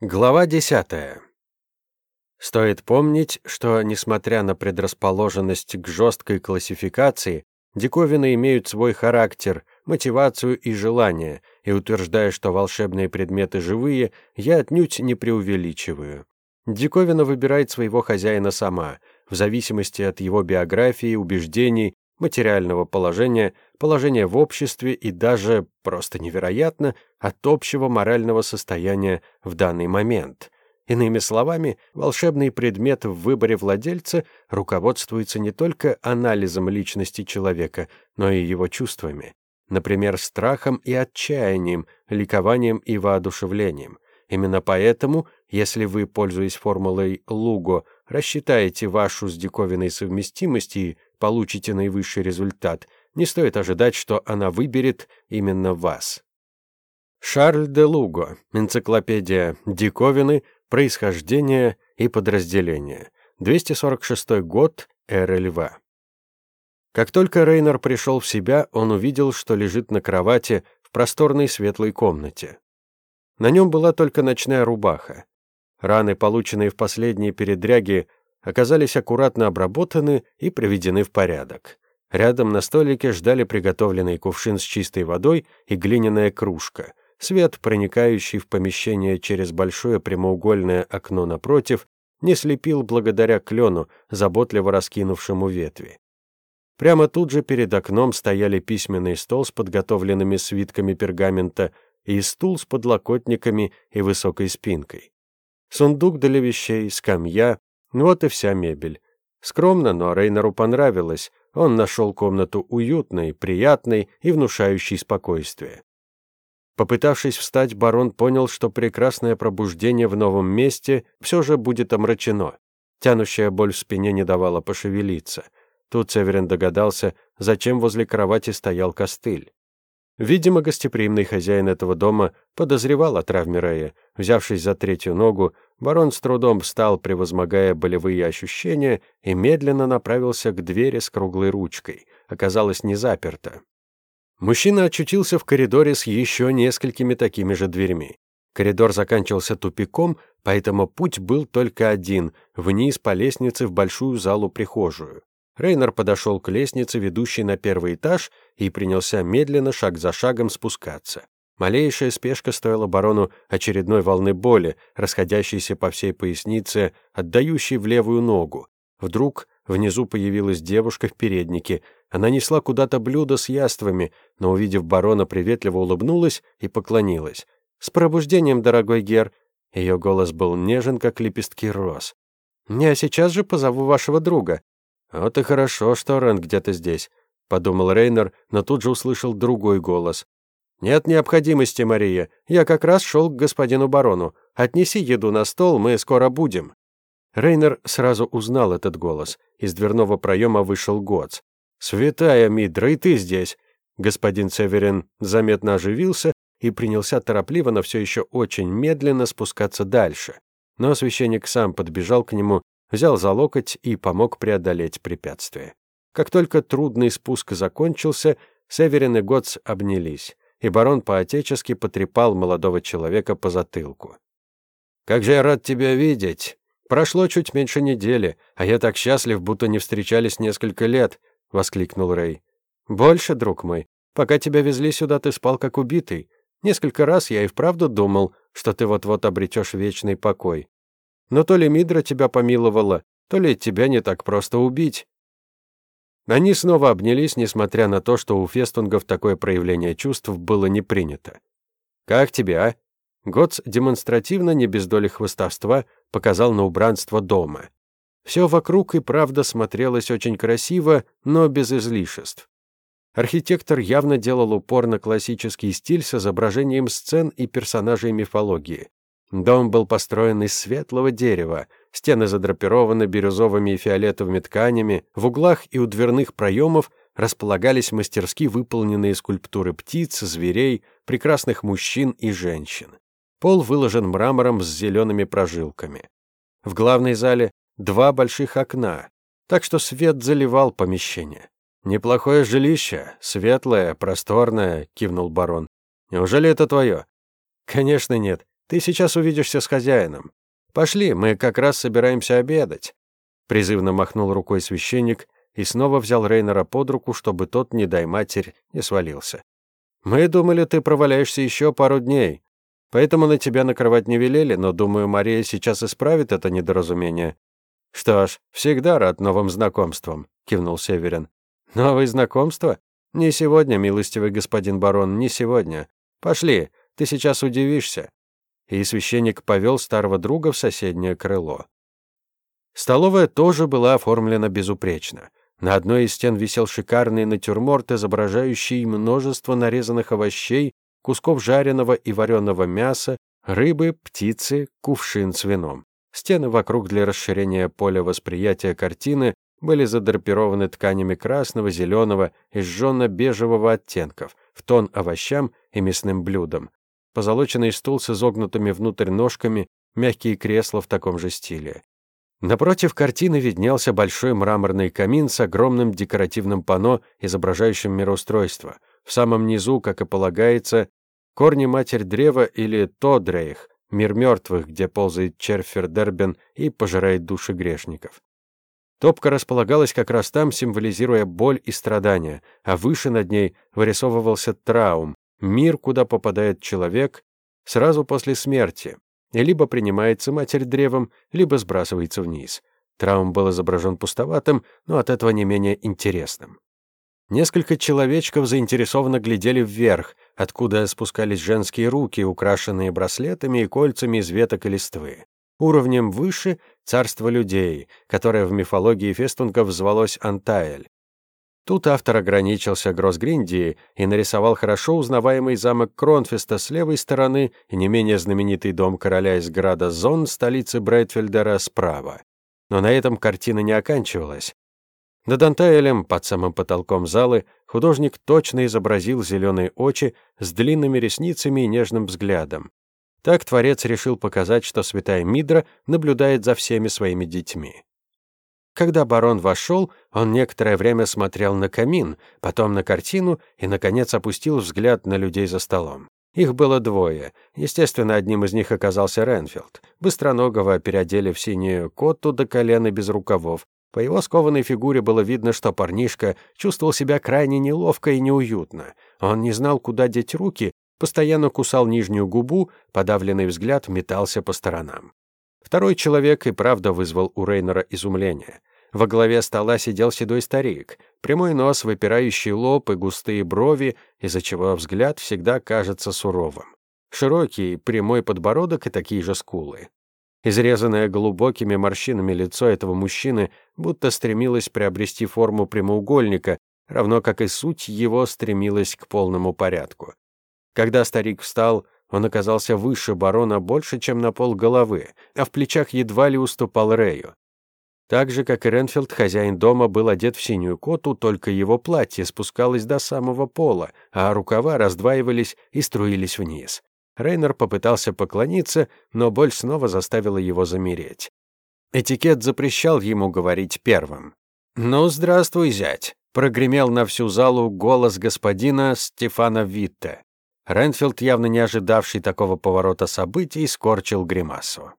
Глава 10. Стоит помнить, что, несмотря на предрасположенность к жесткой классификации, диковины имеют свой характер, мотивацию и желание, и утверждая, что волшебные предметы живые, я отнюдь не преувеличиваю. Диковина выбирает своего хозяина сама, в зависимости от его биографии, убеждений, материального положения, положения в обществе и даже, просто невероятно, от общего морального состояния в данный момент. Иными словами, волшебный предмет в выборе владельца руководствуется не только анализом личности человека, но и его чувствами. Например, страхом и отчаянием, ликованием и воодушевлением. Именно поэтому, если вы, пользуясь формулой Луго, рассчитаете вашу с диковиной совместимость и получите наивысший результат, не стоит ожидать, что она выберет именно вас. Шарль де Луго. Энциклопедия диковины, происхождение и подразделения. 246 год, эры льва. Как только Рейнер пришел в себя, он увидел, что лежит на кровати в просторной светлой комнате. На нем была только ночная рубаха. Раны, полученные в последние передряги, оказались аккуратно обработаны и приведены в порядок. Рядом на столике ждали приготовленный кувшин с чистой водой и глиняная кружка — Свет, проникающий в помещение через большое прямоугольное окно напротив, не слепил благодаря клену, заботливо раскинувшему ветви. Прямо тут же перед окном стояли письменный стол с подготовленными свитками пергамента и стул с подлокотниками и высокой спинкой. Сундук для вещей, скамья, вот и вся мебель. Скромно, но Рейнеру понравилось. Он нашел комнату уютной, приятной и внушающей спокойствие. Попытавшись встать, барон понял, что прекрасное пробуждение в новом месте все же будет омрачено. Тянущая боль в спине не давала пошевелиться. Тут Северин догадался, зачем возле кровати стоял костыль. Видимо, гостеприимный хозяин этого дома подозревал о травме Рея. Взявшись за третью ногу, барон с трудом встал, превозмогая болевые ощущения, и медленно направился к двери с круглой ручкой. Оказалось, не заперто. Мужчина очутился в коридоре с еще несколькими такими же дверьми. Коридор заканчивался тупиком, поэтому путь был только один — вниз по лестнице в большую залу-прихожую. Рейнер подошел к лестнице, ведущей на первый этаж, и принялся медленно, шаг за шагом, спускаться. Малейшая спешка стоила барону очередной волны боли, расходящейся по всей пояснице, отдающей в левую ногу. Вдруг внизу появилась девушка в переднике, она несла куда-то блюдо с яствами, но, увидев барона, приветливо улыбнулась и поклонилась. «С пробуждением, дорогой Гер!» Ее голос был нежен, как лепестки роз. «Я сейчас же позову вашего друга». «Вот и хорошо, что Рен где-то здесь», — подумал Рейнер, но тут же услышал другой голос. «Нет необходимости, Мария. Я как раз шел к господину барону. Отнеси еду на стол, мы скоро будем». Рейнер сразу узнал этот голос. Из дверного проема вышел Гоц. «Святая Мидра, и ты здесь!» Господин Северин заметно оживился и принялся торопливо, но все еще очень медленно спускаться дальше. Но священник сам подбежал к нему, взял за локоть и помог преодолеть препятствие. Как только трудный спуск закончился, Северин и Готс обнялись, и барон по-отечески потрепал молодого человека по затылку. «Как же я рад тебя видеть! Прошло чуть меньше недели, а я так счастлив, будто не встречались несколько лет воскликнул Рэй. Больше, друг мой. Пока тебя везли сюда, ты спал как убитый. Несколько раз я и вправду думал, что ты вот-вот обретешь вечный покой. Но то ли Мидра тебя помиловала, то ли тебя не так просто убить. Они снова обнялись, несмотря на то, что у фестунгов такое проявление чувств было не принято. «Как тебе, а?» Готс демонстративно, не без доли хвостовства, показал на убранство дома. Все вокруг и правда смотрелось очень красиво, но без излишеств. Архитектор явно делал упор на классический стиль с изображением сцен и персонажей мифологии. Дом был построен из светлого дерева, стены задрапированы бирюзовыми и фиолетовыми тканями, в углах и у дверных проемов располагались мастерски выполненные скульптуры птиц, зверей, прекрасных мужчин и женщин. Пол выложен мрамором с зелеными прожилками. В главной зале два больших окна, так что свет заливал помещение. «Неплохое жилище, светлое, просторное», — кивнул барон. «Неужели это твое?» «Конечно нет. Ты сейчас увидишься с хозяином. Пошли, мы как раз собираемся обедать». Призывно махнул рукой священник и снова взял Рейнера под руку, чтобы тот, не дай матерь, не свалился. «Мы думали, ты проваляешься еще пару дней, поэтому на тебя накрывать не велели, но, думаю, Мария сейчас исправит это недоразумение». «Что ж, всегда рад новым знакомствам», — кивнул Северин. «Новые знакомства? Не сегодня, милостивый господин барон, не сегодня. Пошли, ты сейчас удивишься». И священник повел старого друга в соседнее крыло. Столовая тоже была оформлена безупречно. На одной из стен висел шикарный натюрморт, изображающий множество нарезанных овощей, кусков жареного и вареного мяса, рыбы, птицы, кувшин с вином. Стены вокруг для расширения поля восприятия картины были задрапированы тканями красного, зеленого и жженно-бежевого оттенков, в тон овощам и мясным блюдам. Позолоченный стул с изогнутыми внутрь ножками, мягкие кресла в таком же стиле. Напротив картины виднелся большой мраморный камин с огромным декоративным панно, изображающим мироустройство. В самом низу, как и полагается, корни матерь древа или Тодрейх, мир мертвых, где ползает черфер Дербен и пожирает души грешников. Топка располагалась как раз там, символизируя боль и страдания, а выше над ней вырисовывался траум, мир, куда попадает человек сразу после смерти, и либо принимается матерь древом, либо сбрасывается вниз. Траум был изображен пустоватым, но от этого не менее интересным. Несколько человечков заинтересованно глядели вверх, откуда спускались женские руки, украшенные браслетами и кольцами из веток и листвы. Уровнем выше — царство людей, которое в мифологии фестунгов звалось Антаэль. Тут автор ограничился Гроссгриндией и нарисовал хорошо узнаваемый замок Кронфеста с левой стороны и не менее знаменитый дом короля из града Зон, столицы Брайтфельдера, справа. Но на этом картина не оканчивалась. Над Антаэлем, под самым потолком залы, художник точно изобразил зеленые очи с длинными ресницами и нежным взглядом. Так творец решил показать, что святая Мидра наблюдает за всеми своими детьми. Когда барон вошел, он некоторое время смотрел на камин, потом на картину и, наконец, опустил взгляд на людей за столом. Их было двое. Естественно, одним из них оказался Ренфилд. Быстроногого переодели в синюю котту до колена без рукавов. По его скованной фигуре было видно, что парнишка чувствовал себя крайне неловко и неуютно. Он не знал, куда деть руки, постоянно кусал нижнюю губу, подавленный взгляд метался по сторонам. Второй человек и правда вызвал у Рейнера изумление. Во главе стола сидел седой старик, прямой нос, выпирающий лоб и густые брови, из-за чего взгляд всегда кажется суровым. Широкий, прямой подбородок и такие же скулы. Изрезанное глубокими морщинами лицо этого мужчины будто стремилось приобрести форму прямоугольника, равно как и суть его стремилась к полному порядку. Когда старик встал, он оказался выше барона больше, чем на пол головы, а в плечах едва ли уступал Рэю. Так же, как и Ренфилд, хозяин дома был одет в синюю коту, только его платье спускалось до самого пола, а рукава раздваивались и струились вниз. Рейнер попытался поклониться, но боль снова заставила его замереть. Этикет запрещал ему говорить первым. «Ну, здравствуй, зять!» — прогремел на всю залу голос господина Стефана Витте. Ренфилд, явно не ожидавший такого поворота событий, скорчил гримасу.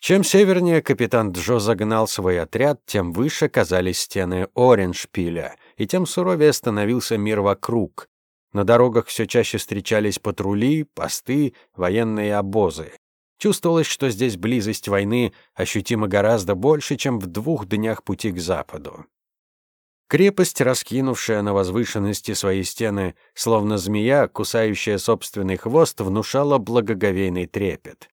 Чем севернее капитан Джо загнал свой отряд, тем выше казались стены Ореншпиля, и тем суровее становился мир вокруг. На дорогах все чаще встречались патрули, посты, военные обозы. Чувствовалось, что здесь близость войны ощутима гораздо больше, чем в двух днях пути к западу. Крепость, раскинувшая на возвышенности свои стены, словно змея, кусающая собственный хвост, внушала благоговейный трепет.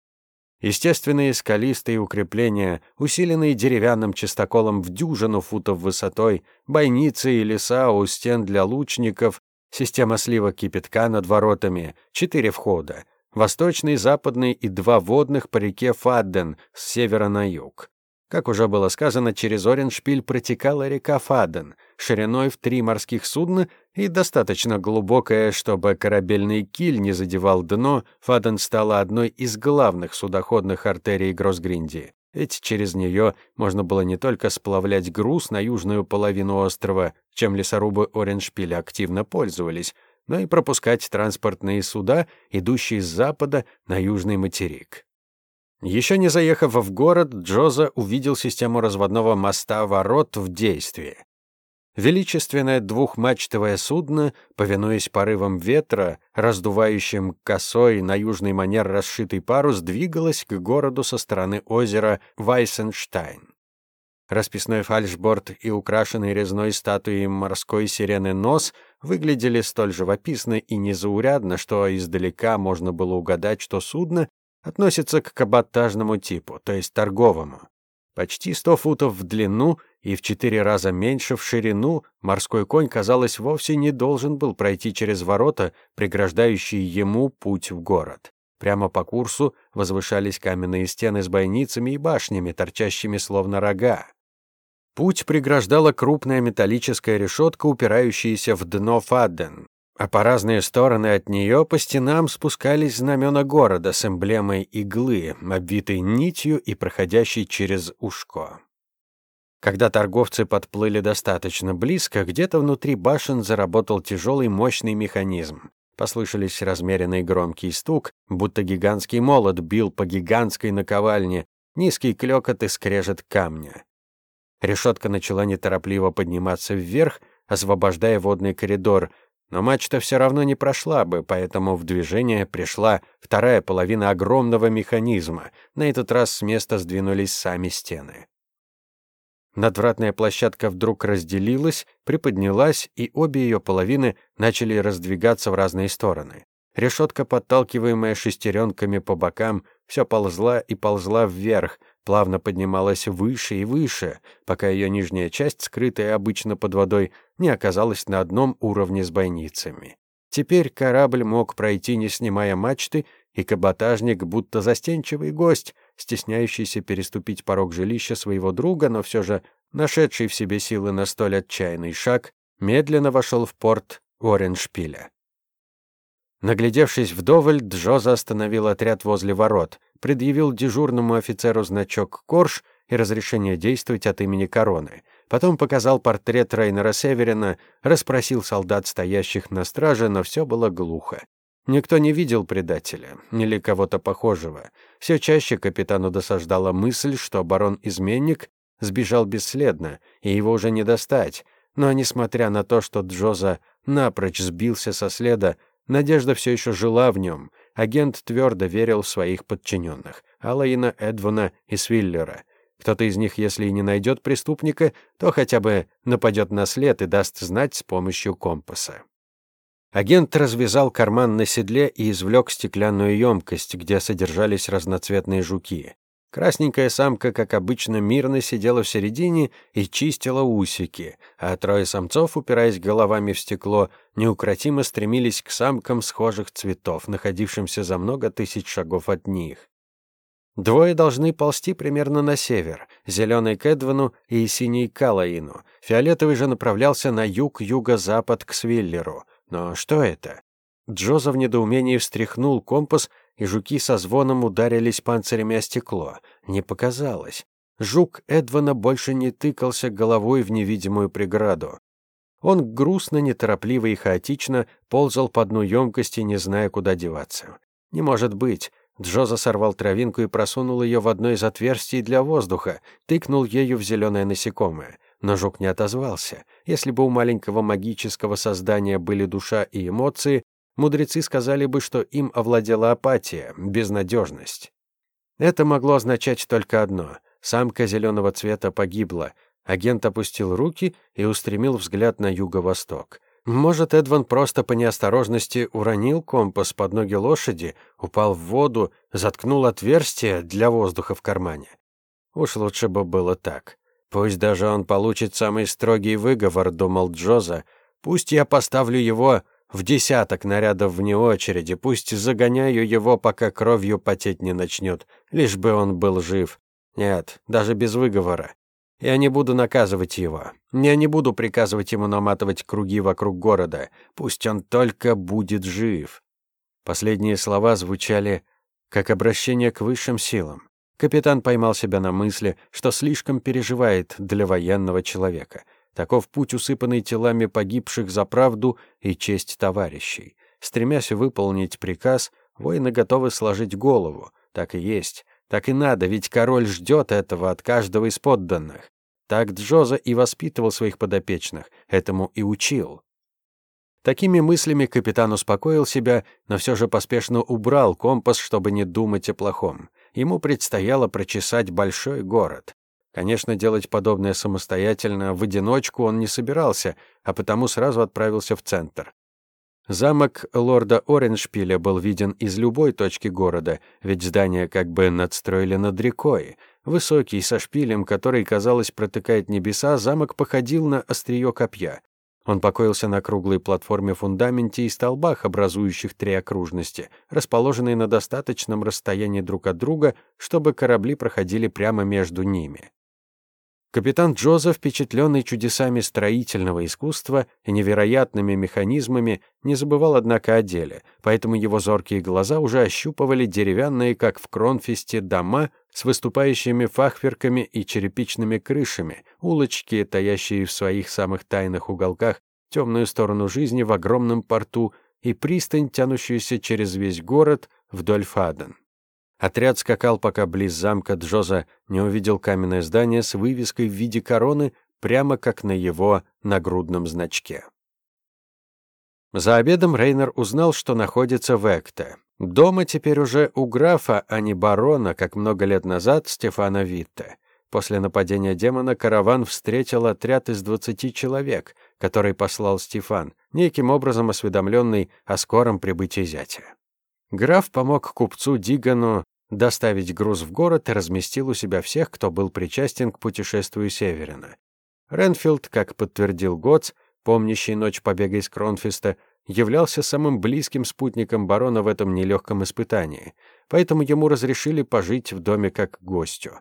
Естественные скалистые укрепления, усиленные деревянным частоколом в дюжину футов высотой, бойницы и леса у стен для лучников, система сливок кипятка над воротами, четыре входа, восточный, западный и два водных по реке Фадден с севера на юг. Как уже было сказано, через Ореншпиль протекала река Фаден, шириной в три морских судна и достаточно глубокая, чтобы корабельный киль не задевал дно, Фаден стала одной из главных судоходных артерий Гроссгриндии. Ведь через нее можно было не только сплавлять груз на южную половину острова, чем лесорубы Ореншпиля активно пользовались, но и пропускать транспортные суда, идущие с запада на южный материк. Еще не заехав в город, Джоза увидел систему разводного моста ворот в действии. Величественное двухмачтовое судно, повинуясь порывам ветра, раздувающим косой на южный манер расшитый парус, двигалось к городу со стороны озера Вайсенштайн. Расписной фальшборд и украшенный резной статуей морской сирены нос выглядели столь живописно и незаурядно, что издалека можно было угадать, что судно относится к каботажному типу, то есть торговому. Почти сто футов в длину и в четыре раза меньше в ширину, морской конь, казалось, вовсе не должен был пройти через ворота, преграждающие ему путь в город. Прямо по курсу возвышались каменные стены с бойницами и башнями, торчащими словно рога. Путь преграждала крупная металлическая решетка, упирающаяся в дно Фадден, а по разные стороны от нее по стенам спускались знамена города с эмблемой иглы, обвитой нитью и проходящей через ушко. Когда торговцы подплыли достаточно близко, где-то внутри башен заработал тяжелый мощный механизм. Послышались размеренный громкий стук, будто гигантский молот бил по гигантской наковальне, низкий клёкот и скрежет камня. Решетка начала неторопливо подниматься вверх, освобождая водный коридор, но мачта все равно не прошла бы, поэтому в движение пришла вторая половина огромного механизма. На этот раз с места сдвинулись сами стены. Надвратная площадка вдруг разделилась, приподнялась, и обе ее половины начали раздвигаться в разные стороны. Решетка, подталкиваемая шестеренками по бокам, все ползла и ползла вверх, плавно поднималась выше и выше, пока ее нижняя часть, скрытая обычно под водой, не оказалась на одном уровне с бойницами. Теперь корабль мог пройти, не снимая мачты, и каботажник, будто застенчивый гость, стесняющийся переступить порог жилища своего друга, но все же нашедший в себе силы на столь отчаянный шаг, медленно вошел в порт Ореншпиля. Наглядевшись вдоволь, Джоза остановил отряд возле ворот, предъявил дежурному офицеру значок «Корж» и разрешение действовать от имени короны. Потом показал портрет Рейнера Северина, расспросил солдат, стоящих на страже, но все было глухо. Никто не видел предателя или кого-то похожего. Все чаще капитану досаждала мысль, что барон-изменник сбежал бесследно, и его уже не достать. Но, несмотря на то, что Джоза напрочь сбился со следа, надежда все еще жила в нем. Агент твердо верил в своих подчиненных — Алаина, Эдвона и Свиллера. Кто-то из них, если и не найдет преступника, то хотя бы нападет на след и даст знать с помощью компаса. Агент развязал карман на седле и извлек стеклянную емкость, где содержались разноцветные жуки. Красненькая самка, как обычно, мирно сидела в середине и чистила усики, а трое самцов, упираясь головами в стекло, неукротимо стремились к самкам схожих цветов, находившимся за много тысяч шагов от них. Двое должны ползти примерно на север, зеленый к Эдвану и синий к Калаину. Фиолетовый же направлялся на юг-юго-запад к Свиллеру. Но что это? Джоза в недоумении встряхнул компас, и жуки со звоном ударились панцирями о стекло. Не показалось. Жук Эдвана больше не тыкался головой в невидимую преграду. Он грустно, неторопливо и хаотично ползал по дну емкости, не зная, куда деваться. Не может быть. Джоза сорвал травинку и просунул ее в одно из отверстий для воздуха, тыкнул ею в зеленое насекомое. Но жук не отозвался. Если бы у маленького магического создания были душа и эмоции, мудрецы сказали бы, что им овладела апатия, безнадежность. Это могло означать только одно — самка зеленого цвета погибла. Агент опустил руки и устремил взгляд на юго-восток. Может, Эдван просто по неосторожности уронил компас под ноги лошади, упал в воду, заткнул отверстие для воздуха в кармане. Уж лучше бы было так. Пусть даже он получит самый строгий выговор, думал Джоза. Пусть я поставлю его в десяток нарядов вне очереди, пусть загоняю его, пока кровью потеть не начнет, лишь бы он был жив. Нет, даже без выговора. Я не буду наказывать его. Я не буду приказывать ему наматывать круги вокруг города. Пусть он только будет жив. Последние слова звучали как обращение к высшим силам. Капитан поймал себя на мысли, что слишком переживает для военного человека. Таков путь, усыпанный телами погибших за правду и честь товарищей. Стремясь выполнить приказ, воины готовы сложить голову. Так и есть. Так и надо, ведь король ждет этого от каждого из подданных. Так Джоза и воспитывал своих подопечных, этому и учил. Такими мыслями капитан успокоил себя, но все же поспешно убрал компас, чтобы не думать о плохом. Ему предстояло прочесать большой город. Конечно, делать подобное самостоятельно, в одиночку он не собирался, а потому сразу отправился в центр. Замок лорда Ореншпиля был виден из любой точки города, ведь здание как бы надстроили над рекой. Высокий, со шпилем, который, казалось, протыкает небеса, замок походил на острие копья. Он покоился на круглой платформе фундаменте и столбах, образующих три окружности, расположенные на достаточном расстоянии друг от друга, чтобы корабли проходили прямо между ними. Капитан Джозеф, впечатленный чудесами строительного искусства и невероятными механизмами, не забывал, однако, о деле, поэтому его зоркие глаза уже ощупывали деревянные, как в Кронфесте, дома с выступающими фахверками и черепичными крышами, улочки, таящие в своих самых тайных уголках темную сторону жизни в огромном порту и пристань, тянущуюся через весь город вдоль Фаден. Отряд скакал, пока близ замка Джоза не увидел каменное здание с вывеской в виде короны, прямо как на его нагрудном значке. За обедом Рейнер узнал, что находится в Экте. Дома теперь уже у графа, а не барона, как много лет назад Стефана Витте. После нападения демона караван встретил отряд из двадцати человек, который послал Стефан, неким образом осведомленный о скором прибытии зятя. Граф помог купцу Дигану доставить груз в город и разместил у себя всех, кто был причастен к путешествию Северина. Ренфилд, как подтвердил Готс, помнящий ночь побега из Кронфеста, являлся самым близким спутником барона в этом нелегком испытании, поэтому ему разрешили пожить в доме как гостю.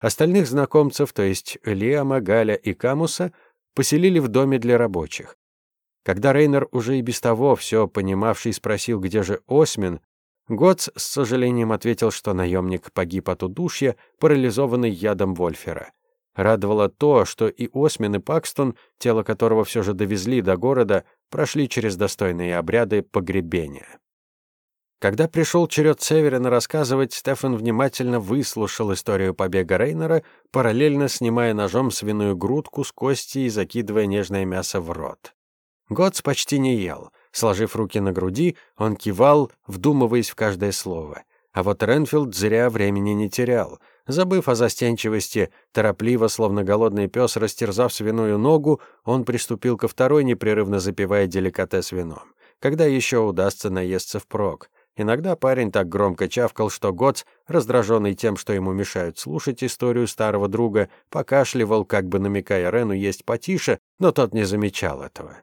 Остальных знакомцев, то есть Лиама, Галя и Камуса, поселили в доме для рабочих. Когда Рейнер, уже и без того все понимавший, спросил, где же Осмин, Готс с сожалением ответил, что наемник погиб от удушья, парализованный ядом Вольфера. Радовало то, что и Осмин, и Пакстон, тело которого все же довезли до города, прошли через достойные обряды погребения. Когда пришел черед Северина рассказывать, Стефан внимательно выслушал историю побега Рейнера, параллельно снимая ножом свиную грудку с кости и закидывая нежное мясо в рот. Готс почти не ел. Сложив руки на груди, он кивал, вдумываясь в каждое слово. А вот Ренфилд зря времени не терял. Забыв о застенчивости, торопливо, словно голодный пес, растерзав свиную ногу, он приступил ко второй, непрерывно запивая деликатес вином. Когда еще удастся наесться впрок? Иногда парень так громко чавкал, что Готс, раздраженный тем, что ему мешают слушать историю старого друга, покашливал, как бы намекая Рену есть потише, но тот не замечал этого.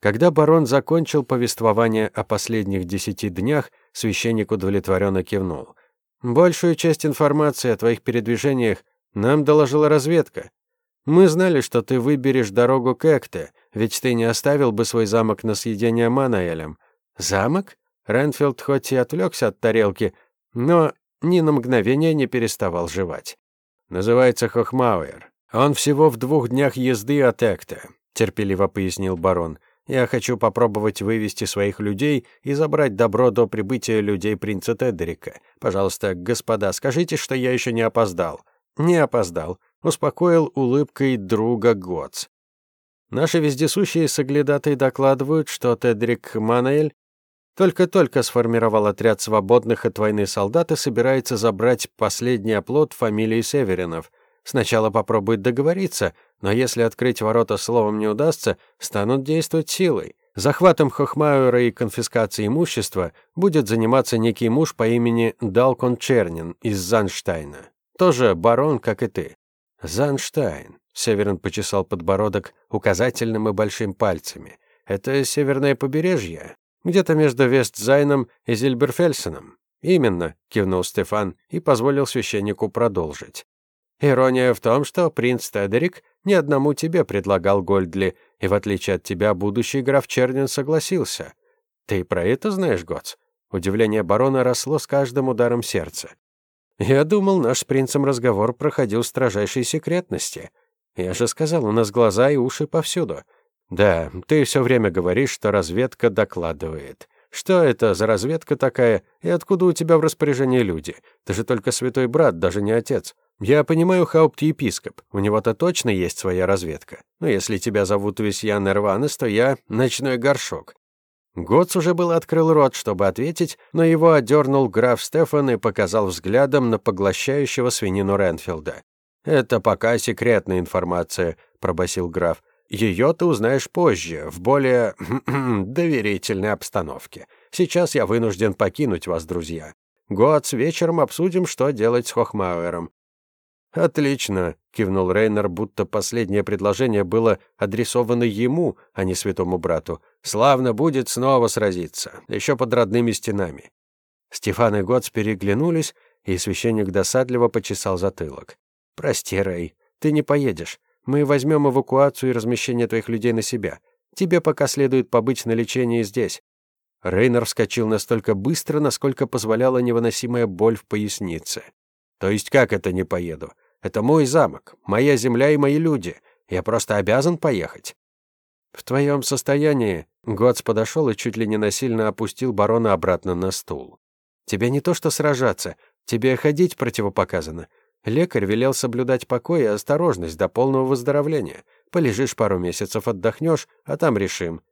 Когда барон закончил повествование о последних десяти днях, священник удовлетворенно кивнул. «Большую часть информации о твоих передвижениях нам доложила разведка. Мы знали, что ты выберешь дорогу к Экте, ведь ты не оставил бы свой замок на съедение Манаэлем. Замок?» Ренфилд хоть и отвлекся от тарелки, но ни на мгновение не переставал жевать. «Называется Хохмауэр. Он всего в двух днях езды от Экте», — терпеливо пояснил барон. Я хочу попробовать вывести своих людей и забрать добро до прибытия людей принца Тедерика. Пожалуйста, господа, скажите, что я еще не опоздал». «Не опоздал», — успокоил улыбкой друга Готс. Наши вездесущие соглядатые докладывают, что Тедрик Мануэль только-только сформировал отряд свободных от войны солдат и собирается забрать последний оплот фамилии Северинов. Сначала попробует договориться, но если открыть ворота словом не удастся, станут действовать силой. Захватом Хохмауэра и конфискацией имущества будет заниматься некий муж по имени Далкон Чернин из Занштайна. Тоже барон, как и ты. Занштайн. Северин почесал подбородок указательным и большим пальцами. Это северное побережье, где-то между Вестзайном и Зильберфельсеном. Именно, кивнул Стефан и позволил священнику продолжить. Ирония в том, что принц Тедерик ни одному тебе предлагал Гольдли, и в отличие от тебя будущий граф Чернин согласился. Ты про это знаешь, Гоц? Удивление барона росло с каждым ударом сердца. Я думал, наш с принцем разговор проходил в строжайшей секретности. Я же сказал, у нас глаза и уши повсюду. Да, ты все время говоришь, что разведка докладывает. Что это за разведка такая, и откуда у тебя в распоряжении люди? Ты же только святой брат, даже не отец. Я понимаю, Хаупт-епископ, у него-то точно есть своя разведка. Но если тебя зовут Весьян Эрванес, то я ночной горшок. Гоц уже был открыл рот, чтобы ответить, но его одернул граф Стефан и показал взглядом на поглощающего свинину Ренфилда. «Это пока секретная информация», — пробасил граф. «Ее ты узнаешь позже, в более доверительной обстановке. Сейчас я вынужден покинуть вас, друзья. Гоц, вечером обсудим, что делать с Хохмауэром. «Отлично», — кивнул Рейнер, будто последнее предложение было адресовано ему, а не святому брату. «Славно будет снова сразиться, еще под родными стенами». Стефан и Готс переглянулись, и священник досадливо почесал затылок. «Прости, Рей, ты не поедешь. Мы возьмем эвакуацию и размещение твоих людей на себя. Тебе пока следует побыть на лечении здесь». Рейнер вскочил настолько быстро, насколько позволяла невыносимая боль в пояснице. «То есть как это не поеду? Это мой замок, моя земля и мои люди. Я просто обязан поехать». «В твоем состоянии...» Готс подошел и чуть ли не насильно опустил барона обратно на стул. «Тебе не то что сражаться, тебе ходить противопоказано. Лекарь велел соблюдать покой и осторожность до полного выздоровления. Полежишь пару месяцев, отдохнешь, а там решим.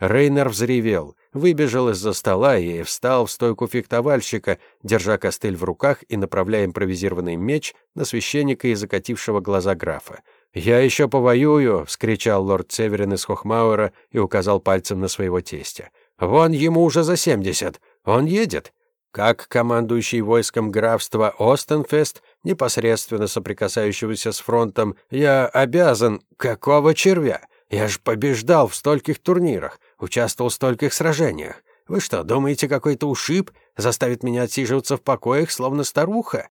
Рейнер взревел, выбежал из-за стола и встал в стойку фехтовальщика, держа костыль в руках и направляя импровизированный меч на священника и закатившего глаза графа. «Я еще повоюю!» — вскричал лорд Северин из Хохмауэра и указал пальцем на своего тестя. «Вон ему уже за семьдесят! Он едет!» Как командующий войском графства Остенфест, непосредственно соприкасающегося с фронтом, я обязан... Какого червя? Я ж побеждал в стольких турнирах, участвовал в стольких сражениях. Вы что, думаете, какой-то ушиб заставит меня отсиживаться в покоях, словно старуха?»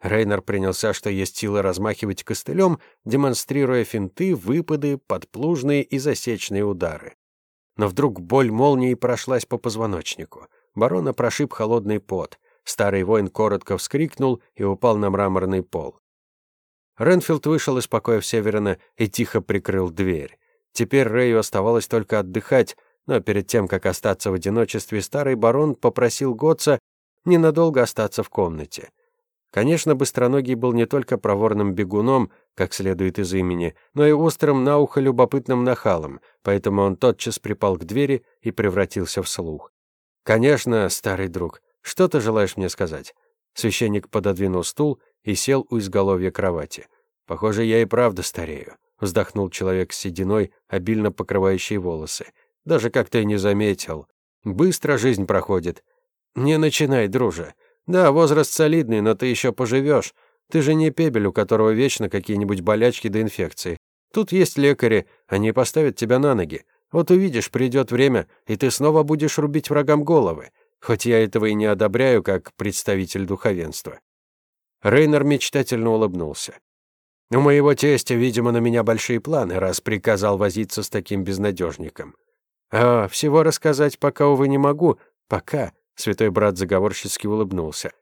Рейнер принялся, что есть силы, размахивать костылем, демонстрируя финты, выпады, подплужные и засечные удары. Но вдруг боль молнии прошлась по позвоночнику. Барона прошиб холодный пот. Старый воин коротко вскрикнул и упал на мраморный пол. Ренфилд вышел из покоя Северина и тихо прикрыл дверь. Теперь Рэю оставалось только отдыхать, но перед тем, как остаться в одиночестве, старый барон попросил Готца ненадолго остаться в комнате. Конечно, Быстроногий был не только проворным бегуном, как следует из имени, но и острым на ухо любопытным нахалом, поэтому он тотчас припал к двери и превратился в слух. «Конечно, старый друг, что ты желаешь мне сказать?» Священник пододвинул стул и сел у изголовья кровати. «Похоже, я и правда старею», — вздохнул человек с сединой, обильно покрывающей волосы. «Даже как-то и не заметил. Быстро жизнь проходит». «Не начинай, друже. Да, возраст солидный, но ты еще поживешь. Ты же не пебель, у которого вечно какие-нибудь болячки да инфекции. Тут есть лекари, они поставят тебя на ноги. Вот увидишь, придет время, и ты снова будешь рубить врагам головы. Хоть я этого и не одобряю, как представитель духовенства. Рейнер мечтательно улыбнулся. «У моего тестя, видимо, на меня большие планы, раз приказал возиться с таким безнадежником. А всего рассказать пока, увы, не могу. Пока», — святой брат заговорщицки улыбнулся.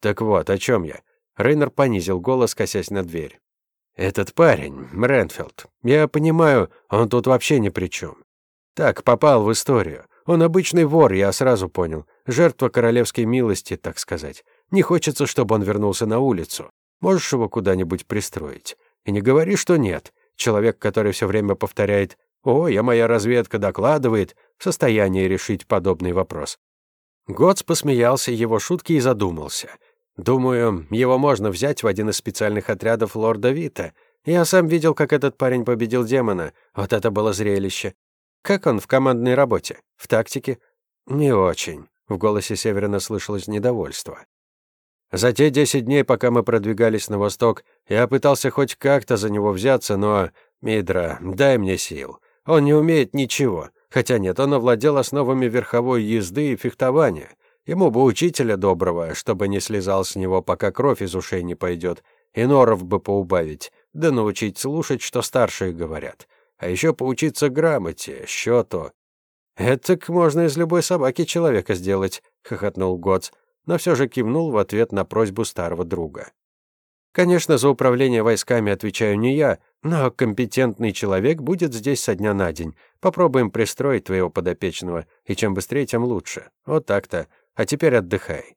«Так вот, о чем я?» Рейнер понизил голос, косясь на дверь. «Этот парень, Ренфилд, я понимаю, он тут вообще ни при чем. Так, попал в историю. Он обычный вор, я сразу понял. Жертва королевской милости, так сказать. Не хочется, чтобы он вернулся на улицу. Можешь его куда-нибудь пристроить? И не говори, что нет. Человек, который все время повторяет «О, я моя разведка докладывает», в состоянии решить подобный вопрос. Готс посмеялся его шутки и задумался. «Думаю, его можно взять в один из специальных отрядов лорда Вита. Я сам видел, как этот парень победил демона. Вот это было зрелище. Как он в командной работе? В тактике? Не очень». В голосе Северина слышалось недовольство. За те десять дней, пока мы продвигались на восток, я пытался хоть как-то за него взяться, но... Мидра, дай мне сил. Он не умеет ничего. Хотя нет, он овладел основами верховой езды и фехтования. Ему бы учителя доброго, чтобы не слезал с него, пока кровь из ушей не пойдет. И норов бы поубавить, да научить слушать, что старшие говорят. А еще поучиться грамоте, счету. «Это можно из любой собаки человека сделать», — хохотнул Гоц но все же кивнул в ответ на просьбу старого друга. Конечно, за управление войсками отвечаю не я, но компетентный человек будет здесь со дня на день. Попробуем пристроить твоего подопечного, и чем быстрее, тем лучше. Вот так-то. А теперь отдыхай».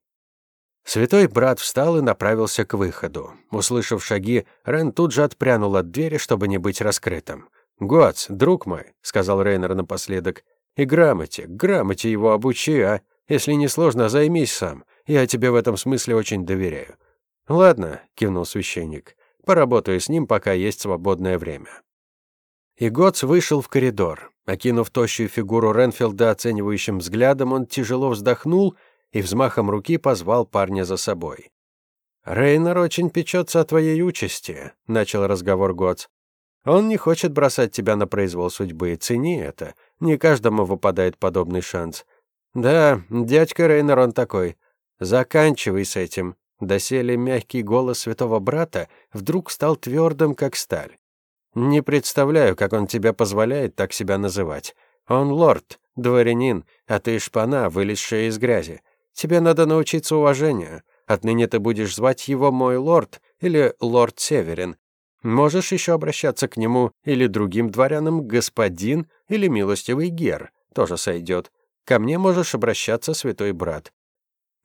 Святой брат встал и направился к выходу. Услышав шаги, Рен тут же отпрянул от двери, чтобы не быть раскрытым. «Гоц, друг мой», — сказал Рейнер напоследок, — «и грамоте, грамоте его обучи, а? Если не сложно, займись сам. Я тебе в этом смысле очень доверяю. «Ладно», — кивнул священник, — «поработаю с ним, пока есть свободное время». И Готс вышел в коридор. Окинув тощую фигуру Ренфилда оценивающим взглядом, он тяжело вздохнул и взмахом руки позвал парня за собой. «Рейнер очень печется о твоей участи», — начал разговор Готс. «Он не хочет бросать тебя на произвол судьбы, цени это. Не каждому выпадает подобный шанс. Да, дядька Рейнер он такой. Заканчивай с этим. Доселе мягкий голос святого брата вдруг стал твердым, как сталь. «Не представляю, как он тебе позволяет так себя называть. Он лорд, дворянин, а ты шпана, вылезшая из грязи. Тебе надо научиться уважению. Отныне ты будешь звать его мой лорд или лорд Северин. Можешь еще обращаться к нему или другим дворянам господин или милостивый гер, тоже сойдет. Ко мне можешь обращаться, святой брат.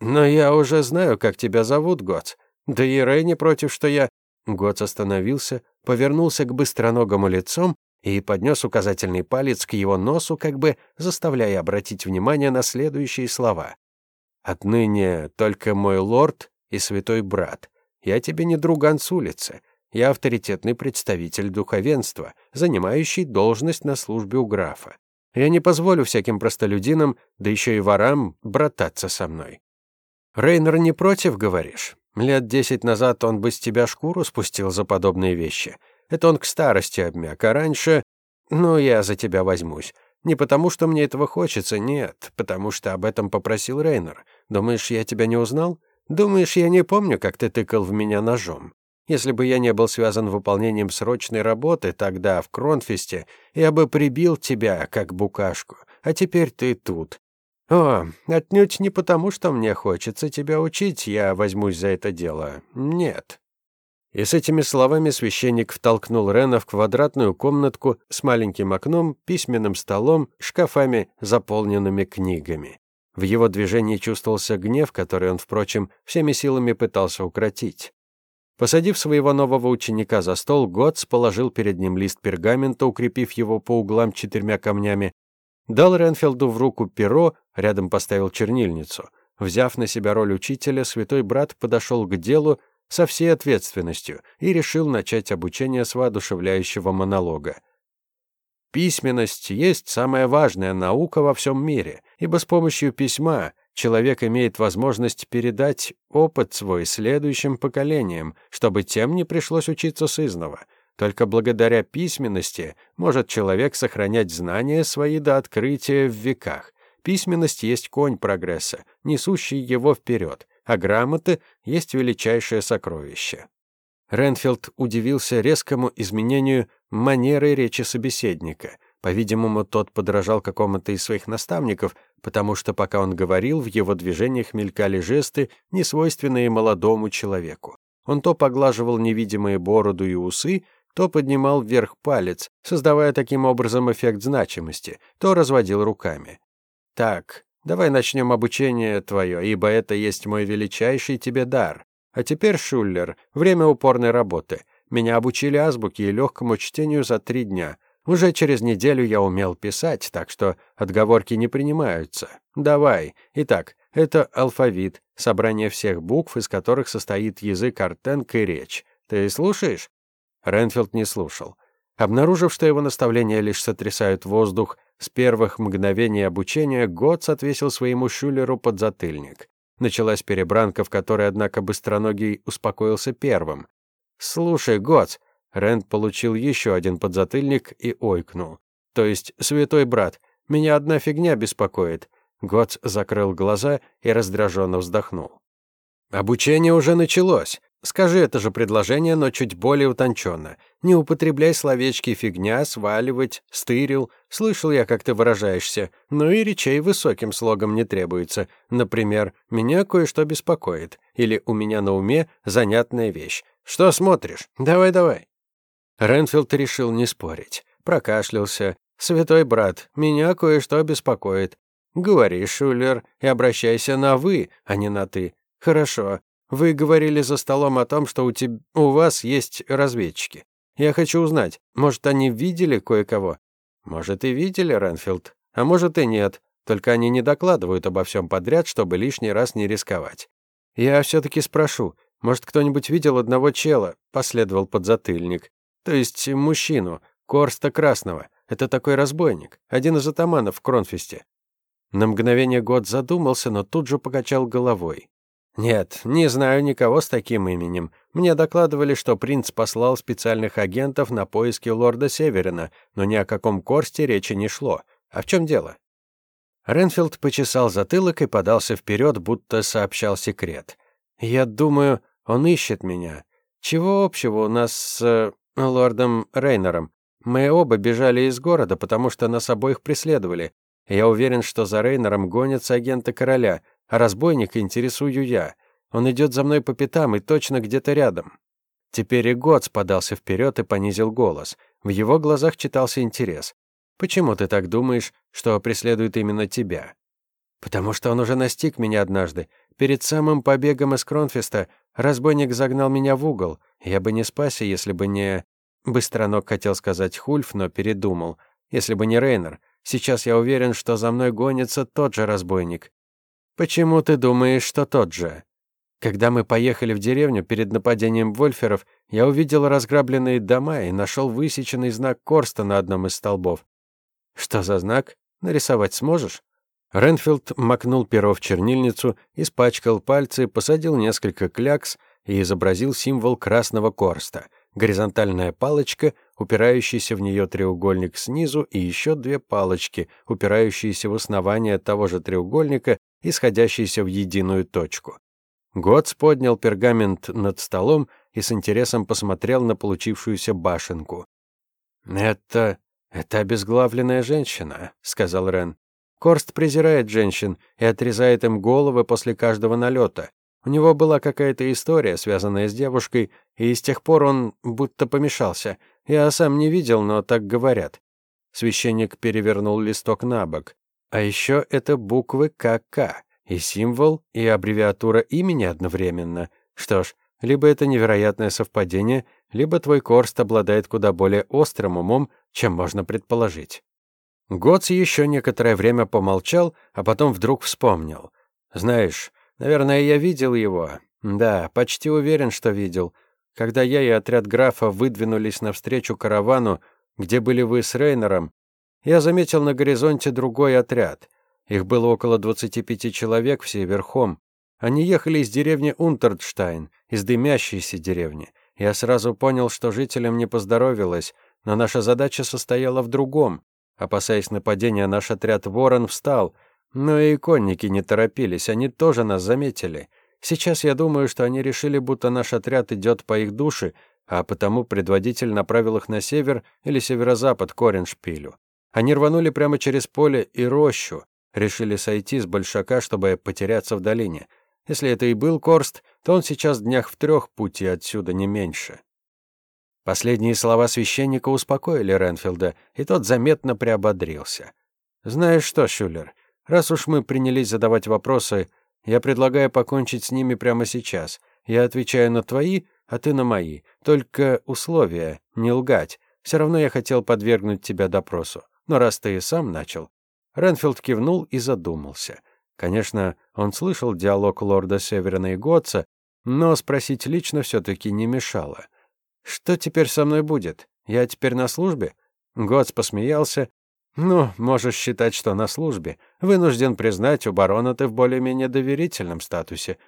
«Но я уже знаю, как тебя зовут, Гоц. Да и Рэй не против, что я...» Гоц остановился, повернулся к быстроногому лицом и поднес указательный палец к его носу, как бы заставляя обратить внимание на следующие слова. «Отныне только мой лорд и святой брат. Я тебе не друган с улицы. Я авторитетный представитель духовенства, занимающий должность на службе у графа. Я не позволю всяким простолюдинам, да еще и ворам, брататься со мной. Рейнер не против, говоришь? Лет десять назад он бы с тебя шкуру спустил за подобные вещи. Это он к старости обмяк, а раньше... Ну, я за тебя возьмусь. Не потому, что мне этого хочется, нет, потому что об этом попросил Рейнер. Думаешь, я тебя не узнал? Думаешь, я не помню, как ты тыкал в меня ножом? Если бы я не был связан выполнением срочной работы тогда, в Кронфесте, я бы прибил тебя, как букашку. А теперь ты тут. «О, отнюдь не потому, что мне хочется тебя учить, я возьмусь за это дело. Нет». И с этими словами священник втолкнул Рена в квадратную комнатку с маленьким окном, письменным столом, шкафами, заполненными книгами. В его движении чувствовался гнев, который он, впрочем, всеми силами пытался укротить. Посадив своего нового ученика за стол, Готс положил перед ним лист пергамента, укрепив его по углам четырьмя камнями, Дал Ренфилду в руку перо, рядом поставил чернильницу. Взяв на себя роль учителя, святой брат подошел к делу со всей ответственностью и решил начать обучение с воодушевляющего монолога. Письменность есть самая важная наука во всем мире, ибо с помощью письма человек имеет возможность передать опыт свой следующим поколениям, чтобы тем не пришлось учиться сызнова. Только благодаря письменности может человек сохранять знания свои до открытия в веках. Письменность есть конь прогресса, несущий его вперед, а грамота есть величайшее сокровище. Ренфилд удивился резкому изменению манеры речи собеседника. По-видимому, тот подражал какому-то из своих наставников, потому что пока он говорил, в его движениях мелькали жесты, несвойственные молодому человеку. Он то поглаживал невидимые бороду и усы, то поднимал вверх палец, создавая таким образом эффект значимости, то разводил руками. «Так, давай начнем обучение твое, ибо это есть мой величайший тебе дар. А теперь, Шуллер, время упорной работы. Меня обучили азбуке и легкому чтению за три дня. Уже через неделю я умел писать, так что отговорки не принимаются. Давай. Итак, это алфавит, собрание всех букв, из которых состоит язык артенк и речь. Ты слушаешь? Ренфилд не слушал. Обнаружив, что его наставления лишь сотрясают воздух, с первых мгновений обучения Готс отвесил своему шулеру подзатыльник. Началась перебранка, в которой, однако, Быстроногий успокоился первым. «Слушай, Готс!» Рэнд получил еще один подзатыльник и ойкнул. «То есть, святой брат, меня одна фигня беспокоит». Готс закрыл глаза и раздраженно вздохнул. «Обучение уже началось. Скажи это же предложение, но чуть более утонченно. Не употребляй словечки «фигня», «сваливать», «стырил». Слышал я, как ты выражаешься. Но и речей высоким слогом не требуется. Например, «меня кое-что беспокоит» или «у меня на уме занятная вещь». Что смотришь? Давай-давай». Ренфилд решил не спорить. Прокашлялся. «Святой брат, меня кое-что беспокоит. Говори, Шулер, и обращайся на «вы», а не на «ты». Хорошо. Вы говорили за столом о том, что у, теб... у вас есть разведчики. Я хочу узнать, может, они видели кое-кого? Может, и видели, Ренфилд, а может и нет. Только они не докладывают обо всем подряд, чтобы лишний раз не рисковать. Я все-таки спрошу, может, кто-нибудь видел одного чела? Последовал подзатыльник. То есть мужчину, Корста Красного. Это такой разбойник, один из атаманов в Кронфесте. На мгновение год задумался, но тут же покачал головой. «Нет, не знаю никого с таким именем. Мне докладывали, что принц послал специальных агентов на поиски лорда Северина, но ни о каком Корсте речи не шло. А в чем дело?» Ренфилд почесал затылок и подался вперед, будто сообщал секрет. «Я думаю, он ищет меня. Чего общего у нас с э, лордом Рейнером? Мы оба бежали из города, потому что нас обоих преследовали. Я уверен, что за Рейнером гонятся агенты короля, а разбойника интересую я. Он идет за мной по пятам и точно где-то рядом». Теперь и Готс подался вперед и понизил голос. В его глазах читался интерес. Почему ты так думаешь, что преследует именно тебя? Потому что он уже настиг меня однажды. Перед самым побегом из Кронфеста разбойник загнал меня в угол. Я бы не спасся, если бы не... Быстроног хотел сказать Хульф, но передумал. Если бы не Рейнер. Сейчас я уверен, что за мной гонится тот же разбойник. Почему ты думаешь, что тот же? Когда мы поехали в деревню перед нападением вольферов, я увидел разграбленные дома и нашел высеченный знак Корста на одном из столбов. «Что за знак? Нарисовать сможешь?» Ренфилд макнул перо в чернильницу, испачкал пальцы, посадил несколько клякс и изобразил символ красного корста, горизонтальная палочка, упирающийся в нее треугольник снизу и еще две палочки, упирающиеся в основание того же треугольника и в единую точку. Готс поднял пергамент над столом и с интересом посмотрел на получившуюся башенку. «Это «Это обезглавленная женщина», — сказал Рен. «Корст презирает женщин и отрезает им головы после каждого налета. У него была какая-то история, связанная с девушкой, и с тех пор он будто помешался. Я сам не видел, но так говорят». Священник перевернул листок на бок. «А еще это буквы КК, и символ, и аббревиатура имени одновременно. Что ж, либо это невероятное совпадение, либо твой Корст обладает куда более острым умом, чем можно предположить. Гоц еще некоторое время помолчал, а потом вдруг вспомнил. «Знаешь, наверное, я видел его. Да, почти уверен, что видел. Когда я и отряд графа выдвинулись навстречу каравану, где были вы с Рейнером, я заметил на горизонте другой отряд. Их было около 25 человек, все верхом. Они ехали из деревни Унтердштайн, из дымящейся деревни. Я сразу понял, что жителям не поздоровилось, но наша задача состояла в другом. Опасаясь нападения, наш отряд «Ворон» встал, но и конники не торопились, они тоже нас заметили. Сейчас я думаю, что они решили, будто наш отряд идет по их душе, а потому предводитель направил их на север или северо-запад к Ореншпилю. Они рванули прямо через поле и рощу, решили сойти с большака, чтобы потеряться в долине. Если это и был Корст, то он сейчас днях в трех пути отсюда не меньше. Последние слова священника успокоили Ренфилда, и тот заметно приободрился. «Знаешь что, Шюлер, раз уж мы принялись задавать вопросы, я предлагаю покончить с ними прямо сейчас. Я отвечаю на твои, а ты на мои. Только условия — не лгать. Все равно я хотел подвергнуть тебя допросу. Но раз ты и сам начал...» Ренфилд кивнул и задумался. Конечно, он слышал диалог лорда Северина и Готца, но спросить лично все-таки не мешало. Что теперь со мной будет? Я теперь на службе? Готс посмеялся. Ну, можешь считать, что на службе. Вынужден признать, у барона ты в более-менее доверительном статусе.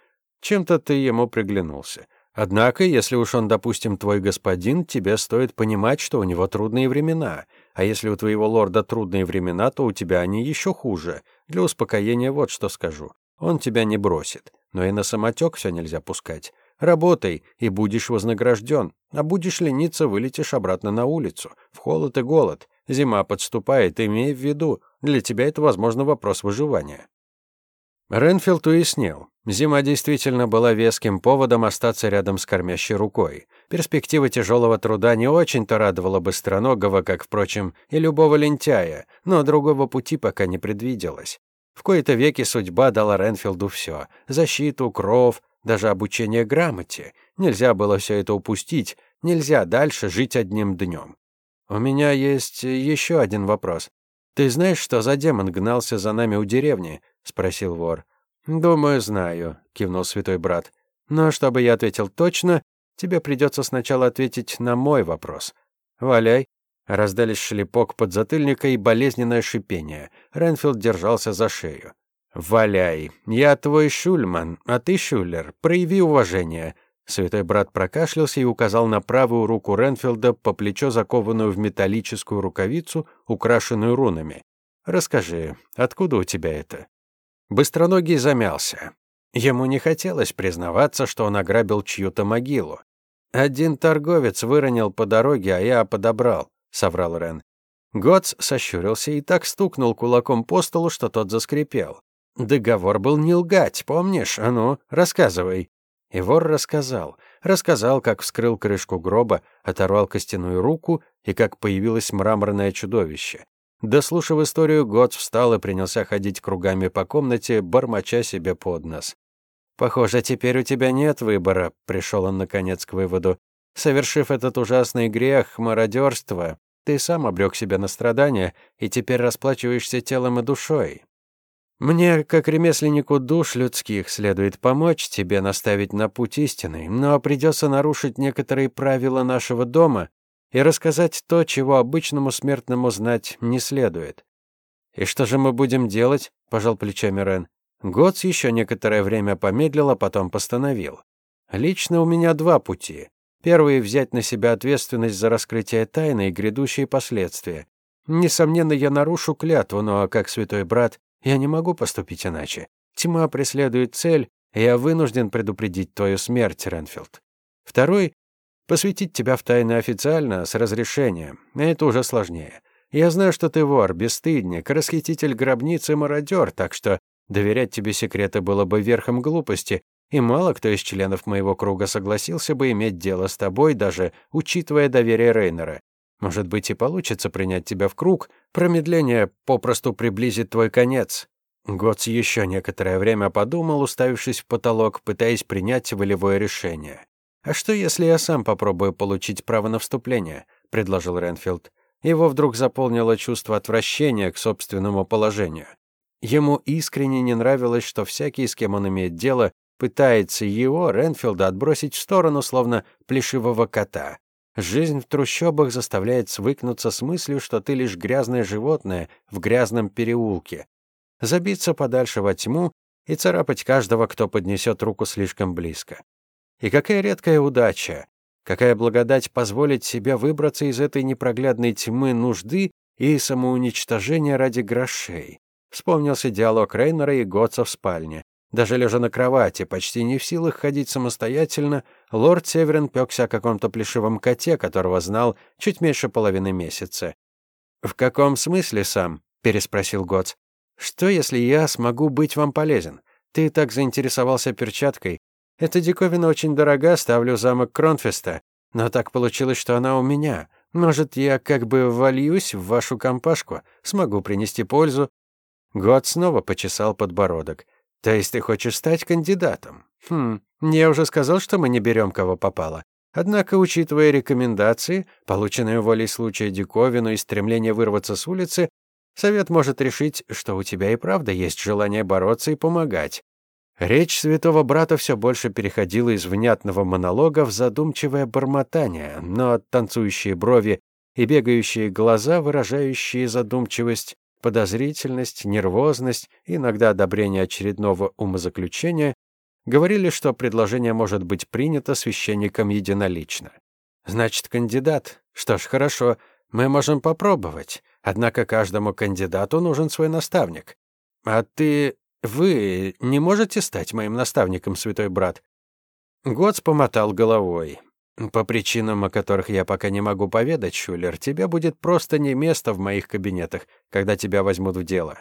Чем-то ты ему приглянулся. Однако, если уж он, допустим, твой господин, тебе стоит понимать, что у него трудные времена. А если у твоего лорда трудные времена, то у тебя они еще хуже. Для успокоения вот что скажу. Он тебя не бросит. Но и на самотек все нельзя пускать. Работай, и будешь вознагражден. А будешь лениться, вылетишь обратно на улицу. В холод и голод. Зима подступает, имей в виду. Для тебя это, возможно, вопрос выживания. Ренфилд уяснил. Зима действительно была веским поводом остаться рядом с кормящей рукой. Перспектива тяжелого труда не очень-то радовала быстроногого, как, впрочем, и любого лентяя, но другого пути пока не предвиделось. В кои-то веки судьба дала Ренфилду все — защиту, кров, даже обучение грамоте. Нельзя было все это упустить, нельзя дальше жить одним днем. «У меня есть еще один вопрос. Ты знаешь, что за демон гнался за нами у деревни?» — спросил вор. «Думаю, знаю», — кивнул святой брат. «Но чтобы я ответил точно, тебе придется сначала ответить на мой вопрос. Валяй». Раздались шлепок подзатыльника и болезненное шипение. Ренфилд держался за шею. «Валяй. Я твой шульман, а ты шулер. Прояви уважение». Святой брат прокашлялся и указал на правую руку Ренфилда по плечо, закованную в металлическую рукавицу, украшенную рунами. «Расскажи, откуда у тебя это?» Быстроногий замялся. Ему не хотелось признаваться, что он ограбил чью-то могилу. «Один торговец выронил по дороге, а я подобрал», — соврал Рен. Готс сощурился и так стукнул кулаком по столу, что тот заскрипел. «Договор был не лгать, помнишь? А ну, рассказывай». И вор рассказал. Рассказал, как вскрыл крышку гроба, оторвал костяную руку и как появилось мраморное чудовище. Дослушав историю, Год встал и принялся ходить кругами по комнате, бормоча себе под нос. «Похоже, теперь у тебя нет выбора», — пришел он наконец к выводу. «Совершив этот ужасный грех, мародерство, ты сам обрек себя на страдания и теперь расплачиваешься телом и душой. Мне, как ремесленнику душ людских, следует помочь тебе наставить на путь истины, но придется нарушить некоторые правила нашего дома и рассказать то, чего обычному смертному знать не следует. «И что же мы будем делать?» — пожал плечами Рен. Готс еще некоторое время помедлил, а потом постановил. «Лично у меня два пути. Первый — взять на себя ответственность за раскрытие тайны и грядущие последствия. Несомненно, я нарушу клятву, но, как святой брат, я не могу поступить иначе. Тьма преследует цель, и я вынужден предупредить твою смерть, Ренфилд. Второй Посвятить тебя в тайны официально, с разрешения, это уже сложнее. Я знаю, что ты вор, бесстыдник, расхититель гробницы, мародер, так что доверять тебе секреты было бы верхом глупости, и мало кто из членов моего круга согласился бы иметь дело с тобой, даже учитывая доверие Рейнера. Может быть, и получится принять тебя в круг, промедление попросту приблизит твой конец». Готс еще некоторое время подумал, уставившись в потолок, пытаясь принять волевое решение. «А что, если я сам попробую получить право на вступление?» — предложил Ренфилд. Его вдруг заполнило чувство отвращения к собственному положению. Ему искренне не нравилось, что всякий, с кем он имеет дело, пытается его, Ренфилда, отбросить в сторону, словно плешивого кота. Жизнь в трущобах заставляет свыкнуться с мыслью, что ты лишь грязное животное в грязном переулке. Забиться подальше во тьму и царапать каждого, кто поднесет руку слишком близко. И какая редкая удача, какая благодать позволить себе выбраться из этой непроглядной тьмы нужды и самоуничтожения ради грошей. Вспомнился диалог Рейнера и Готца в спальне. Даже лежа на кровати, почти не в силах ходить самостоятельно, лорд Северин пёкся о каком-то плешивом коте, которого знал чуть меньше половины месяца. «В каком смысле сам?» — переспросил Готц. «Что, если я смогу быть вам полезен? Ты так заинтересовался перчаткой. Эта диковина очень дорога, ставлю замок Кронфеста. Но так получилось, что она у меня. Может, я как бы вольюсь в вашу компашку, смогу принести пользу». Год снова почесал подбородок. «То есть ты хочешь стать кандидатом?» «Хм, я уже сказал, что мы не берем кого попало. Однако, учитывая рекомендации, полученные волей случая диковину и стремление вырваться с улицы, совет может решить, что у тебя и правда есть желание бороться и помогать. Речь святого брата все больше переходила из внятного монолога в задумчивое бормотание, но танцующие брови и бегающие глаза, выражающие задумчивость, подозрительность, нервозность, иногда одобрение очередного умозаключения, говорили, что предложение может быть принято священником единолично. Значит, кандидат. Что ж, хорошо, мы можем попробовать. Однако каждому кандидату нужен свой наставник. А ты «Вы не можете стать моим наставником, святой брат?» Гоц помотал головой. «По причинам, о которых я пока не могу поведать, Шулер, тебе будет просто не место в моих кабинетах, когда тебя возьмут в дело.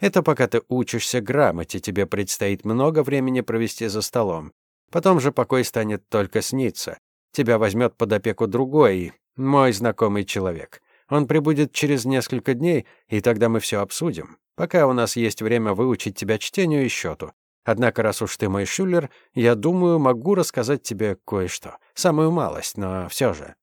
Это пока ты учишься грамоте, тебе предстоит много времени провести за столом. Потом же покой станет только сниться. Тебя возьмет под опеку другой, мой знакомый человек. Он прибудет через несколько дней, и тогда мы все обсудим. Пока у нас есть время выучить тебя чтению и счету. Однако, раз уж ты мой шулер, я думаю, могу рассказать тебе кое-что. Самую малость, но все же».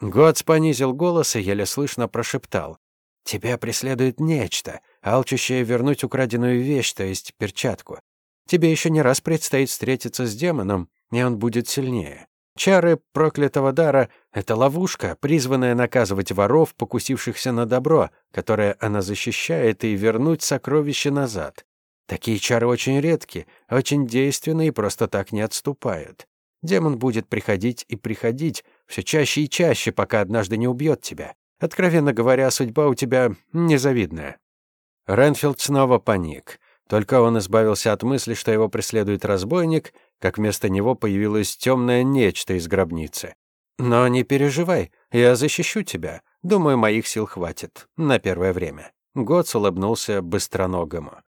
Готс понизил голос и еле слышно прошептал. «Тебя преследует нечто, алчущее вернуть украденную вещь, то есть перчатку. Тебе еще не раз предстоит встретиться с демоном, и он будет сильнее. Чары проклятого дара — это ловушка, призванная наказывать воров, покусившихся на добро, которое она защищает, и вернуть сокровище назад. Такие чары очень редки, очень действенны и просто так не отступают. Демон будет приходить и приходить, все чаще и чаще, пока однажды не убьет тебя. Откровенно говоря, судьба у тебя незавидная». Ренфилд снова паник. Только он избавился от мысли, что его преследует разбойник, как вместо него появилось темное нечто из гробницы. «Но не переживай, я защищу тебя. Думаю, моих сил хватит. На первое время». Готс улыбнулся быстроногому.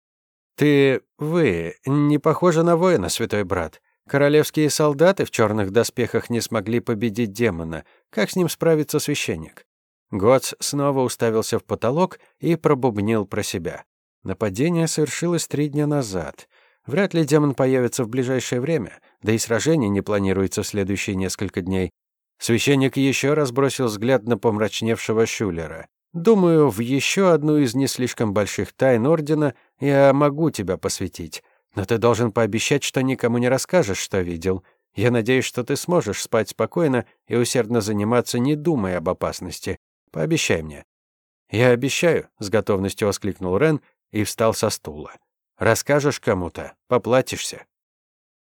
«Ты... вы... не похожи на воина, святой брат. Королевские солдаты в черных доспехах не смогли победить демона. Как с ним справится священник?» Готс снова уставился в потолок и пробубнил про себя. Нападение совершилось три дня назад. Вряд ли демон появится в ближайшее время, да и сражение не планируется в следующие несколько дней. Священник еще раз бросил взгляд на помрачневшего Шулера. «Думаю, в еще одну из не слишком больших тайн Ордена я могу тебя посвятить, но ты должен пообещать, что никому не расскажешь, что видел. Я надеюсь, что ты сможешь спать спокойно и усердно заниматься, не думая об опасности. Пообещай мне». «Я обещаю», — с готовностью воскликнул Рен и встал со стула. Расскажешь кому-то, поплатишься».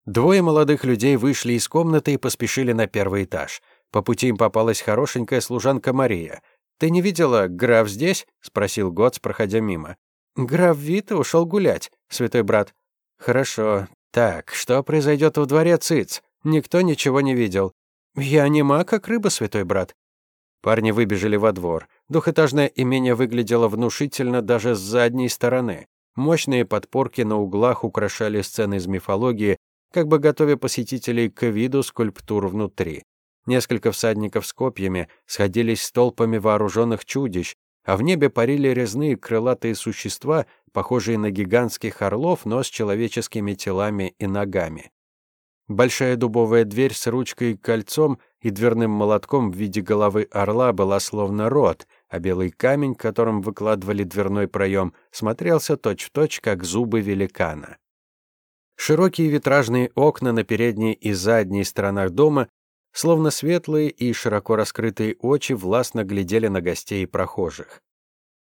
Двое молодых людей вышли из комнаты и поспешили на первый этаж. По пути им попалась хорошенькая служанка Мария. «Ты не видела, граф здесь?» — спросил Готс, проходя мимо. «Граф Вита ушел гулять, святой брат». «Хорошо. Так, что произойдет в дворе Циц? Никто ничего не видел». «Я нема, как рыба, святой брат». Парни выбежали во двор. Двухэтажное имение выглядело внушительно даже с задней стороны. Мощные подпорки на углах украшали сцены из мифологии, как бы готовя посетителей к виду скульптур внутри. Несколько всадников с копьями сходились с толпами вооруженных чудищ, а в небе парили резные крылатые существа, похожие на гигантских орлов, но с человеческими телами и ногами. Большая дубовая дверь с ручкой и кольцом и дверным молотком в виде головы орла была словно рот — а белый камень, которым выкладывали дверной проем, смотрелся точь-в-точь, точь, как зубы великана. Широкие витражные окна на передней и задней сторонах дома, словно светлые и широко раскрытые очи, властно глядели на гостей и прохожих.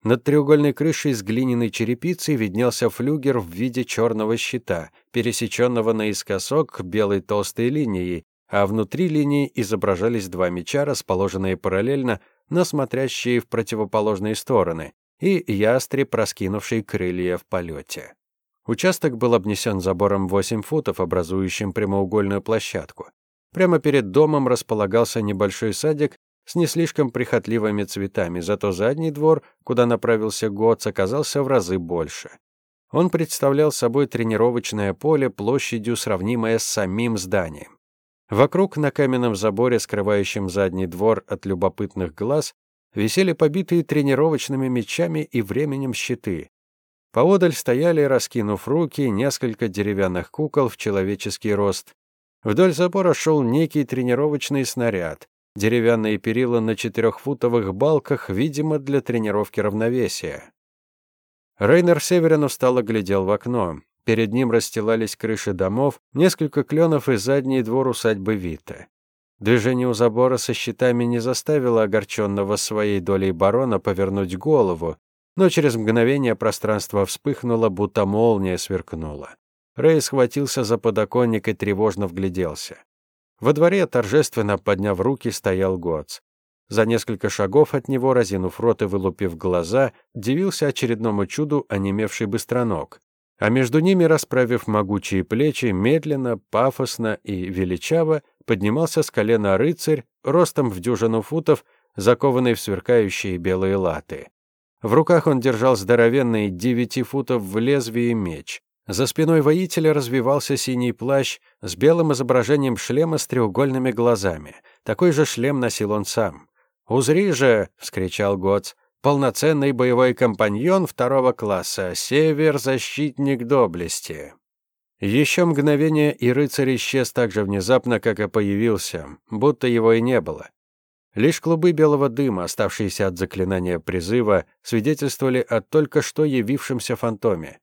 Над треугольной крышей с глиняной черепицей виднелся флюгер в виде черного щита, пересеченного наискосок белой толстой линией, а внутри линии изображались два меча, расположенные параллельно, но смотрящие в противоположные стороны, и ястреб, раскинувший крылья в полете. Участок был обнесен забором 8 футов, образующим прямоугольную площадку. Прямо перед домом располагался небольшой садик с не слишком прихотливыми цветами, зато задний двор, куда направился Гоц, оказался в разы больше. Он представлял собой тренировочное поле площадью, сравнимое с самим зданием. Вокруг на каменном заборе, скрывающем задний двор от любопытных глаз, висели побитые тренировочными мечами и временем щиты. Поодаль стояли, раскинув руки, несколько деревянных кукол в человеческий рост. Вдоль забора шел некий тренировочный снаряд, деревянные перила на четырехфутовых балках, видимо, для тренировки равновесия. Рейнер Северин устало глядел в окно. Перед ним расстилались крыши домов, несколько кленов и задний двор усадьбы Вита. Движение у забора со щитами не заставило огорченного своей долей барона повернуть голову, но через мгновение пространство вспыхнуло, будто молния сверкнула. Рэй схватился за подоконник и тревожно вгляделся. Во дворе, торжественно подняв руки, стоял Гоц. За несколько шагов от него, разинув рот и вылупив глаза, дивился очередному чуду онемевший быстроног а между ними, расправив могучие плечи, медленно, пафосно и величаво поднимался с колена рыцарь, ростом в дюжину футов, закованный в сверкающие белые латы. В руках он держал здоровенный девяти футов в лезвии меч. За спиной воителя развивался синий плащ с белым изображением шлема с треугольными глазами. Такой же шлем носил он сам. «Узри же!» — вскричал Гоц. «Полноценный боевой компаньон второго класса, север-защитник доблести». Еще мгновение, и рыцарь исчез так же внезапно, как и появился, будто его и не было. Лишь клубы белого дыма, оставшиеся от заклинания призыва, свидетельствовали о только что явившемся фантоме.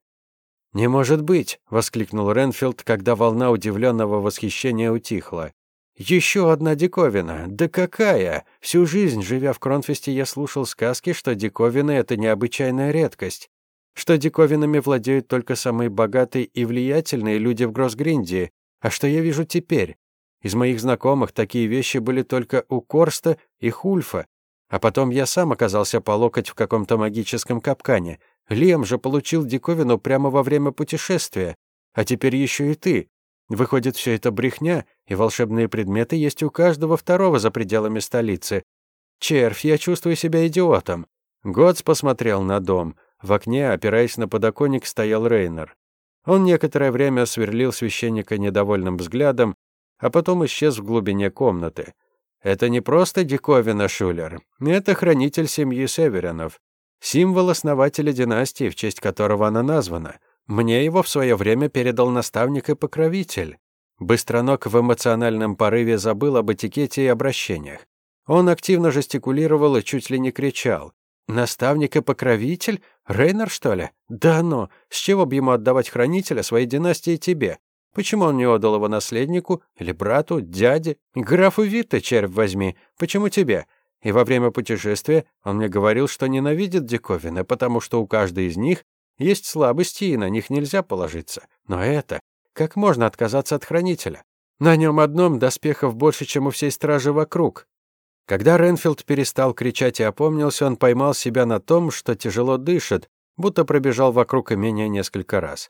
«Не может быть!» — воскликнул Ренфилд, когда волна удивленного восхищения утихла. «Еще одна диковина! Да какая! Всю жизнь, живя в Кронфесте, я слушал сказки, что диковины — это необычайная редкость что диковинами владеют только самые богатые и влиятельные люди в Гроссгриндии. А что я вижу теперь? Из моих знакомых такие вещи были только у Корста и Хульфа. А потом я сам оказался по локоть в каком-то магическом капкане. Лем же получил диковину прямо во время путешествия. А теперь еще и ты. Выходит, все это брехня, и волшебные предметы есть у каждого второго за пределами столицы. Червь, я чувствую себя идиотом. Готс посмотрел на дом. В окне, опираясь на подоконник, стоял Рейнер. Он некоторое время сверлил священника недовольным взглядом, а потом исчез в глубине комнаты. Это не просто диковина Шулер, это хранитель семьи Северинов, символ основателя династии, в честь которого она названа. Мне его в свое время передал наставник и покровитель. Быстроног в эмоциональном порыве забыл об этикете и обращениях. Он активно жестикулировал и чуть ли не кричал. «Наставник и покровитель? Рейнер, что ли? Да ну, с чего бы ему отдавать хранителя своей династии тебе? Почему он не отдал его наследнику или брату, дяде? Графу Витте, червь возьми, почему тебе? И во время путешествия он мне говорил, что ненавидит диковины, потому что у каждой из них есть слабости, и на них нельзя положиться. Но это... Как можно отказаться от хранителя? На нем одном доспехов больше, чем у всей стражи вокруг. Когда Ренфилд перестал кричать и опомнился, он поймал себя на том, что тяжело дышит, будто пробежал вокруг имения несколько раз.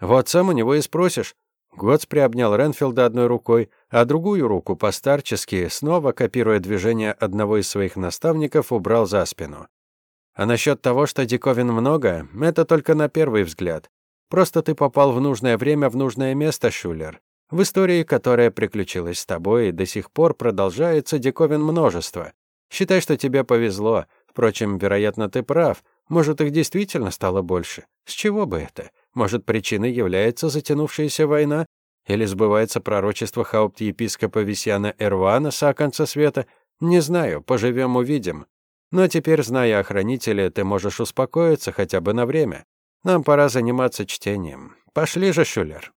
«Вот сам у него и спросишь». Готс приобнял Ренфилда одной рукой, а другую руку, постарчески, снова копируя движение одного из своих наставников, убрал за спину. А насчет того, что диковин много, это только на первый взгляд. Просто ты попал в нужное время в нужное место, Шулер. В истории, которая приключилась с тобой и до сих пор продолжается, диковин множество. Считай, что тебе повезло. Впрочем, вероятно, ты прав. Может, их действительно стало больше. С чего бы это? Может, причиной является затянувшаяся война? Или сбывается пророчество хаупт-епископа Висьяна Эрвана с конца света? Не знаю, поживем увидим. Но теперь, зная о хранителе, ты можешь успокоиться хотя бы на время. Нам пора заниматься чтением. Пошли же, Шулер.